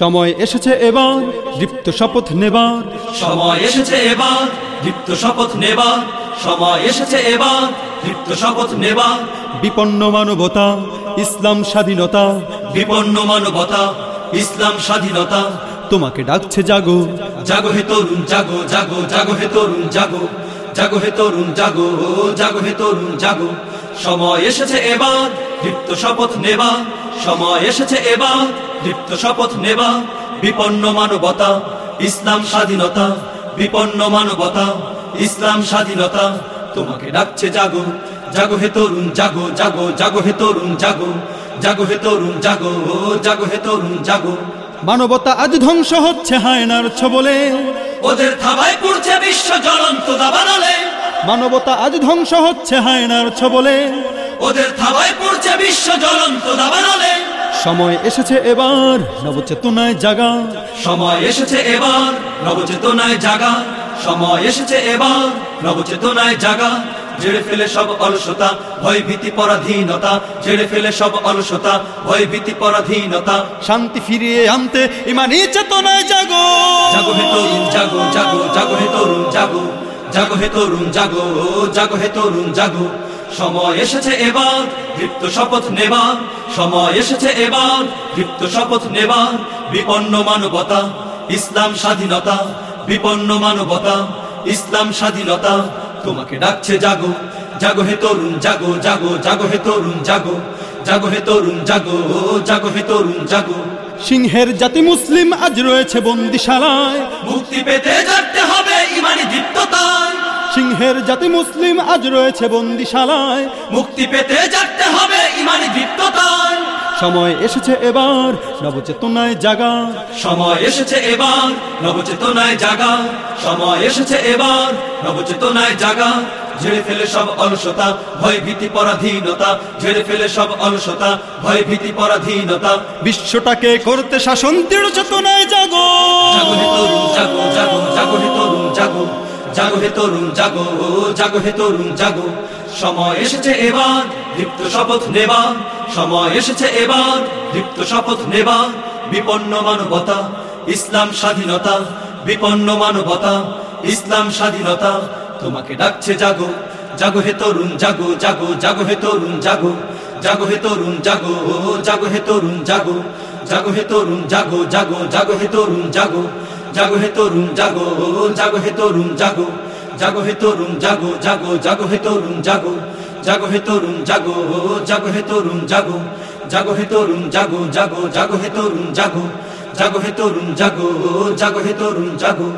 সময় এসেছে এবার দীপ্ত শপথ নেবার। সময় এসেছে এবার দীপ্ত শপথ নেবার। সময় এসেছে এবার দীপ্ত শপথ নেবার। বিপন্ন মানবতা ইসলাম স্বাধীনতা। বিপন্ন মানবতা ইসলাম স্বাধীনতা। তোমাকে ডাকছে জাগো। জাগো হে তরুণ জাগো জাগো জাগো হে তরুণ জাগো। জাগো হে তরুণ জাগো জাগো হে তরুণ জাগো। সময় এসেছে এবার দীপ্ত শপথ নেবা সময় এসেছে এবার দীপ্ত শপথ নেবা বিপন্ন মানবতা ইসলাম স্বাধীনতা বিপন্ন মানবতা ইসলাম স্বাধীনতা। তোমাকে ডাকছে জাগো জাগো হে তরুণ জাগো জাগো জাগো হে তরুণ জাগো জাগো হে তরুণ জাগো জাগো হে তরুণ জাগো। মানবতা আজ ধ্বংস হচ্ছে হায়নার ছবলে। ওদের থাবায় পড়ছে বিশ্ব জ্বলন্ত দাবানালে। মানবতা আজ ধ্বংস হচ্ছে হায়নার ছবলে। ওদের থাবায় পড়ছে বিশ্ব জ্বলন্ত দাবানালে। সময় এসেছে এবার নবচেতনায় জাগা। সময় এসেছে এবার নবচেতনায় জাগা। সময় এসেছে এবার নবচেতনায় জাগা। জেড়ে ফেলে সব অলসতা ভয় ভীতি পরাধীনতা। জেড়ে ফেলে সব অলসতা ভয় ভীতি পরাধীনতা। শান্তি ফিরিয়ে আনতে ইমানি চেতনায় জাগো। জাগো হে তরুণ জাগো জাগো জাগো হে তরুণ জাগো। জাগো হে তরুণ জাগো জাগো হে তরুণ জাগো। সময় এসেছে এবার দীপ্ত শপথ নেবার। সময় এসেছে এবার দীপ্ত শপথ নেবার। বিপন্ন মানবতা ইসলাম স্বাধীনতা। বিপন্ন মানবতা ইসলাম স্বাধীনতা। তোমাকে ডাকছে জাগো জাগো হে তরুণ জাগো জাগো জাগো হে তরুণ জাগো। জাগো হে তরুণ জাগো জাগো হে তরুণ জাগো। সিংহের জাতি মুসলিম আজ রয়েছে বন্দিশালায়। মুক্তি পেতে জানতে হবে ইমানি দীপ্ততায়। সিংহের জাতি মুসলিম আজ রয়েছে বন্দিশালায়। মুক্তি পেতে জানতে হবে ইমানি দীপ্ততায়। সময় এসেছে এবার নবচেতনায় জাগা। সময় এসেছে এবার নবচেতনায় জাগা। সময় এসেছে এবার নবচেতনায় জাগা। ঝেড়ে ফেলে সব অলসতা ভয় ভীতি পরাধীনতা। ঝেড়ে ফেলে সব অলসতা ভয় ভীতি পরাধীনতা। বিশ্বটাকে করতে শাসন দৃঢ় চেতনায় জাগো। জাগো তরুণ জাগো জাগো জাগো তরুণ জাগো। জাগো হে তরুণ, জাগো জাগো হে তরুণ, জাগো। সময় এসেছে এবার দীপ্ত শপথ নেবা সময় এসেছে এবার দীপ্ত শপথ নেবা বিপন্ন মানবতা, ইসলাম স্বাধীনতা। বিপন্ন মানবতা, ইসলাম স্বাধীনতা। তোমাকে ডাকছে জাগো জাগো হে তরুণ, জাগো জাগো জাগো হে তরুণ, জাগো। জাগো হে তরুণ, জাগো জাগো হে তরুণ, জাগো। জাগো হে তরুণ, জাগো জাগো জাগো হে তরুণ, জাগো। জাগো হে তরুণ জাগো জাগো হে তরুণ জাগো জাগো হে তরুণ জাগো জাগো জাগো হে তরুণ জাগো জাগো হে তরুণ জাগো জাগো হে তরুণ জাগো জাগো হে তরুণ জাগো জাগো জাগো হে তরুণ জাগো জাগো হে তরুণ জাগো জাগো হে তরুণ জাগো